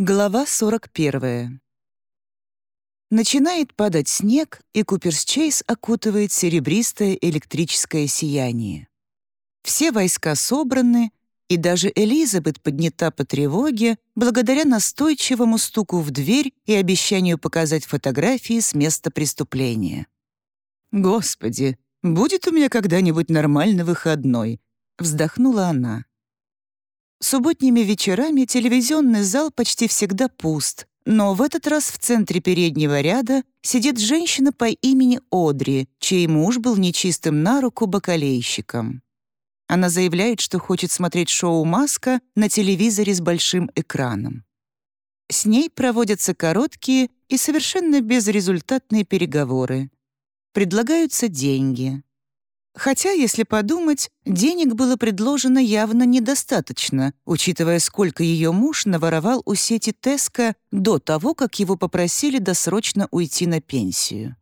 Глава 41. Начинает падать снег, и Куперс-Чейз окутывает серебристое электрическое сияние. Все войска собраны, и даже Элизабет поднята по тревоге благодаря настойчивому стуку в дверь и обещанию показать фотографии с места преступления. «Господи, будет у меня когда-нибудь нормальный выходной?» — вздохнула она. Субботними вечерами телевизионный зал почти всегда пуст, но в этот раз в центре переднего ряда сидит женщина по имени Одри, чей муж был нечистым на руку бакалейщиком. Она заявляет, что хочет смотреть шоу «Маска» на телевизоре с большим экраном. С ней проводятся короткие и совершенно безрезультатные переговоры. Предлагаются деньги. Хотя, если подумать, денег было предложено явно недостаточно, учитывая, сколько ее муж наворовал у сети Теска до того, как его попросили досрочно уйти на пенсию.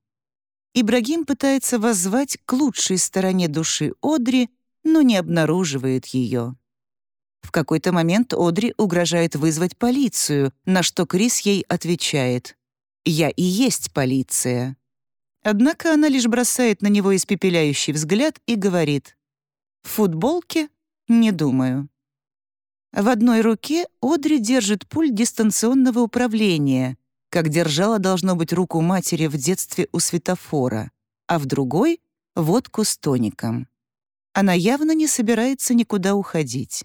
Ибрагим пытается воззвать к лучшей стороне души Одри, но не обнаруживает ее. В какой-то момент Одри угрожает вызвать полицию, на что Крис ей отвечает «Я и есть полиция». Однако она лишь бросает на него испепеляющий взгляд и говорит «В футболке? Не думаю». В одной руке Одри держит пульт дистанционного управления, как держала, должно быть, руку матери в детстве у светофора, а в другой — водку с тоником. Она явно не собирается никуда уходить.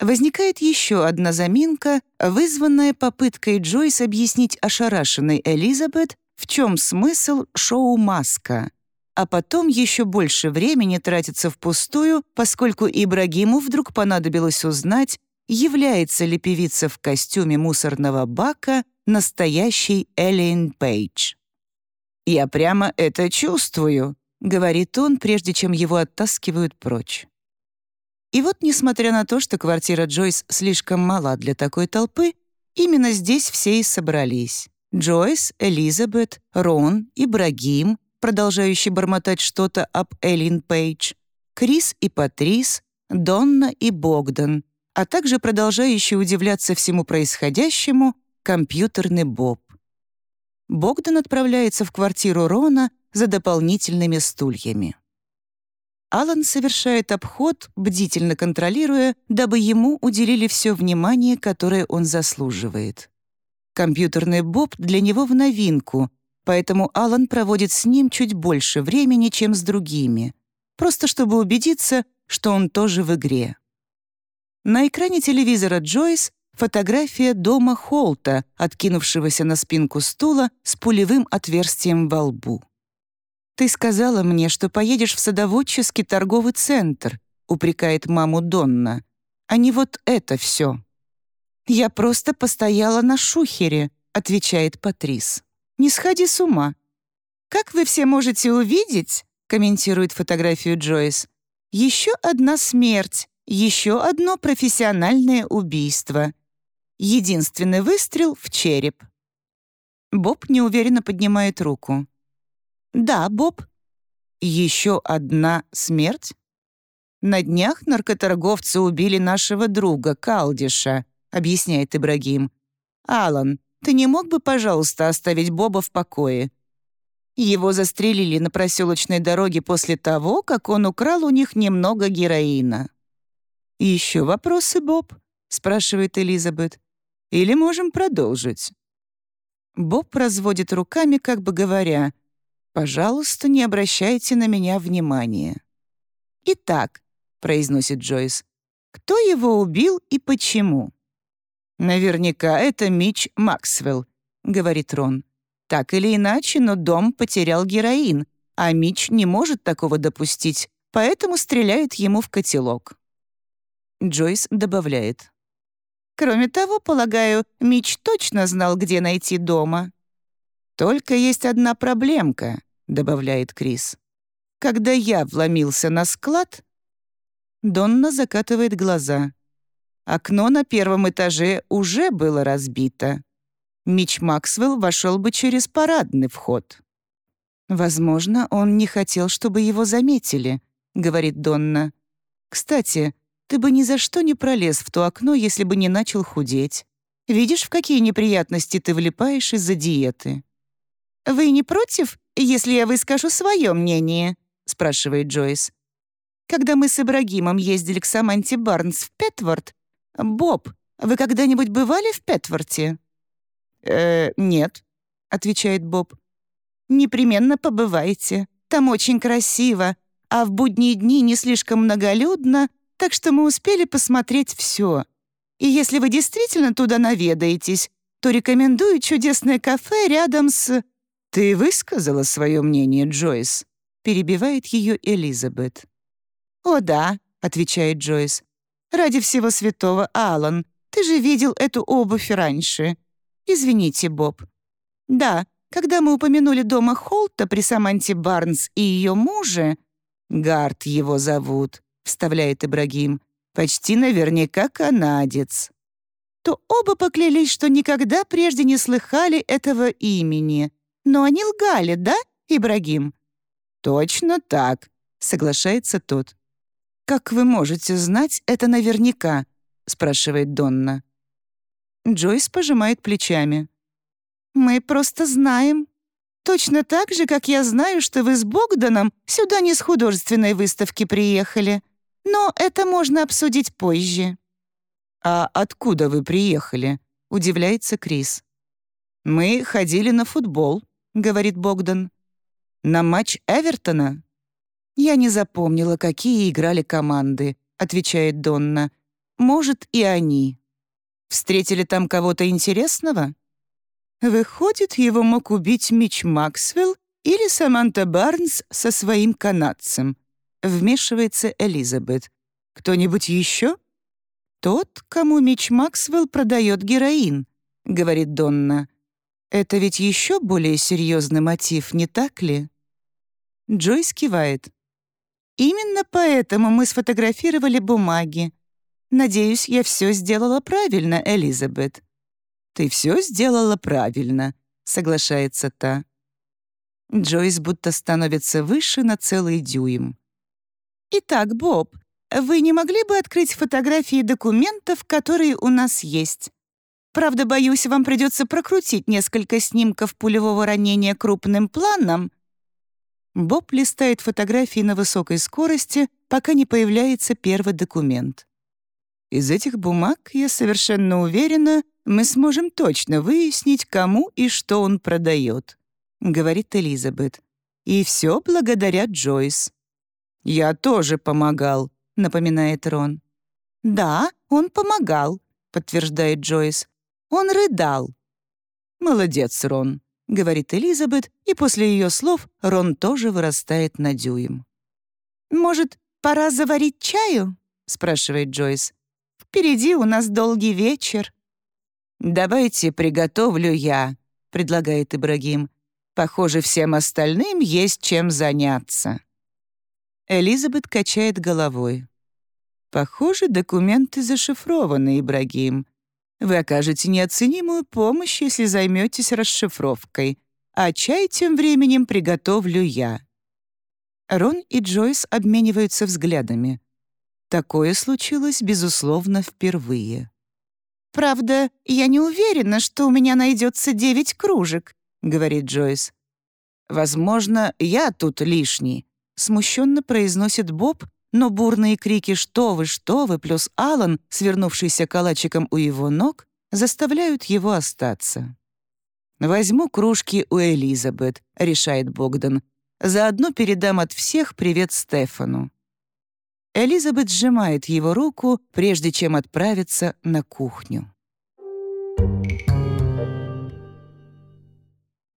Возникает еще одна заминка, вызванная попыткой Джойс объяснить ошарашенной Элизабет, в чем смысл шоу «Маска». А потом еще больше времени тратится впустую, поскольку Ибрагиму вдруг понадобилось узнать, является ли певица в костюме мусорного бака настоящей Эллен Пейдж. «Я прямо это чувствую», — говорит он, прежде чем его оттаскивают прочь. И вот, несмотря на то, что квартира Джойс слишком мала для такой толпы, именно здесь все и собрались. Джойс, Элизабет, Рон, Ибрагим, продолжающий бормотать что-то об Эллин Пейдж, Крис и Патрис, Донна и Богдан, а также продолжающий удивляться всему происходящему компьютерный Боб. Богдан отправляется в квартиру Рона за дополнительными стульями. Алан совершает обход, бдительно контролируя, дабы ему уделили все внимание, которое он заслуживает. Компьютерный Боб для него в новинку, поэтому Алан проводит с ним чуть больше времени, чем с другими, просто чтобы убедиться, что он тоже в игре. На экране телевизора Джойс фотография дома Холта, откинувшегося на спинку стула с пулевым отверстием во лбу. «Ты сказала мне, что поедешь в садоводческий торговый центр», упрекает маму Донна, «а не вот это все». «Я просто постояла на шухере», — отвечает Патрис. «Не сходи с ума». «Как вы все можете увидеть», — комментирует фотографию Джойс, «еще одна смерть, еще одно профессиональное убийство. Единственный выстрел в череп». Боб неуверенно поднимает руку. «Да, Боб». «Еще одна смерть?» «На днях наркоторговцы убили нашего друга Калдиша», объясняет Ибрагим. «Алан, ты не мог бы, пожалуйста, оставить Боба в покое?» Его застрелили на проселочной дороге после того, как он украл у них немного героина. «Еще вопросы, Боб?» — спрашивает Элизабет. «Или можем продолжить?» Боб разводит руками, как бы говоря, «Пожалуйста, не обращайте на меня внимания». «Итак», — произносит Джойс, «кто его убил и почему?» «Наверняка это Мич Максвелл», — говорит Рон. «Так или иначе, но дом потерял героин, а Мич не может такого допустить, поэтому стреляет ему в котелок». Джойс добавляет. «Кроме того, полагаю, Мич точно знал, где найти дома». «Только есть одна проблемка», — добавляет Крис. «Когда я вломился на склад...» Донна закатывает глаза — Окно на первом этаже уже было разбито. Мич Максвелл вошел бы через парадный вход. «Возможно, он не хотел, чтобы его заметили», — говорит Донна. «Кстати, ты бы ни за что не пролез в то окно, если бы не начал худеть. Видишь, в какие неприятности ты влипаешь из-за диеты?» «Вы не против, если я выскажу свое мнение?» — спрашивает Джойс. «Когда мы с Ибрагимом ездили к Саманте Барнс в Петворд, Боб, вы когда-нибудь бывали в Петворте?» «Э, нет», — отвечает Боб. «Непременно побывайте. Там очень красиво, а в будние дни не слишком многолюдно, так что мы успели посмотреть все. И если вы действительно туда наведаетесь, то рекомендую чудесное кафе рядом с...» «Ты высказала свое мнение, Джойс?» — перебивает ее Элизабет. «О да», — отвечает Джойс. «Ради всего святого, Алан, ты же видел эту обувь раньше. Извините, Боб. Да, когда мы упомянули дома Холта при Саманте Барнс и ее муже, Гард его зовут, вставляет Ибрагим, почти наверняка канадец, то оба поклялись, что никогда прежде не слыхали этого имени. Но они лгали, да, Ибрагим? Точно так, соглашается тот. «Как вы можете знать это наверняка?» — спрашивает Донна. Джойс пожимает плечами. «Мы просто знаем. Точно так же, как я знаю, что вы с Богданом сюда не с художественной выставки приехали. Но это можно обсудить позже». «А откуда вы приехали?» — удивляется Крис. «Мы ходили на футбол», — говорит Богдан. «На матч Эвертона?» «Я не запомнила, какие играли команды», — отвечает Донна. «Может, и они». «Встретили там кого-то интересного?» Выходит, его мог убить Мич Максвелл или Саманта Барнс со своим канадцем. Вмешивается Элизабет. Кто-нибудь еще? Тот, кому Мич Максвелл продает героин, говорит Донна. Это ведь еще более серьезный мотив, не так ли? Джойс кивает. Именно поэтому мы сфотографировали бумаги. Надеюсь, я все сделала правильно, Элизабет. «Ты все сделала правильно», — соглашается та. Джойс будто становится выше на целый дюйм. «Итак, Боб, вы не могли бы открыть фотографии документов, которые у нас есть? Правда, боюсь, вам придется прокрутить несколько снимков пулевого ранения крупным планом». Боб листает фотографии на высокой скорости, пока не появляется первый документ. Из этих бумаг, я совершенно уверена, мы сможем точно выяснить, кому и что он продает», — говорит Элизабет. «И все благодаря Джойс». «Я тоже помогал», — напоминает Рон. «Да, он помогал», — подтверждает Джойс. «Он рыдал». «Молодец, Рон», — говорит Элизабет, и после ее слов Рон тоже вырастает на дюйм. «Может, пора заварить чаю?» — спрашивает Джойс. «Впереди у нас долгий вечер». «Давайте приготовлю я», — предлагает Ибрагим. «Похоже, всем остальным есть чем заняться». Элизабет качает головой. «Похоже, документы зашифрованы, Ибрагим. Вы окажете неоценимую помощь, если займетесь расшифровкой, а чай тем временем приготовлю я». Рон и Джойс обмениваются взглядами. Такое случилось, безусловно, впервые. «Правда, я не уверена, что у меня найдется девять кружек», — говорит Джойс. «Возможно, я тут лишний», — смущенно произносит Боб, но бурные крики «Что вы, что вы!» плюс Алан, свернувшийся калачиком у его ног, заставляют его остаться. «Возьму кружки у Элизабет», — решает Богдан. «Заодно передам от всех привет Стефану». Элизабет сжимает его руку, прежде чем отправиться на кухню.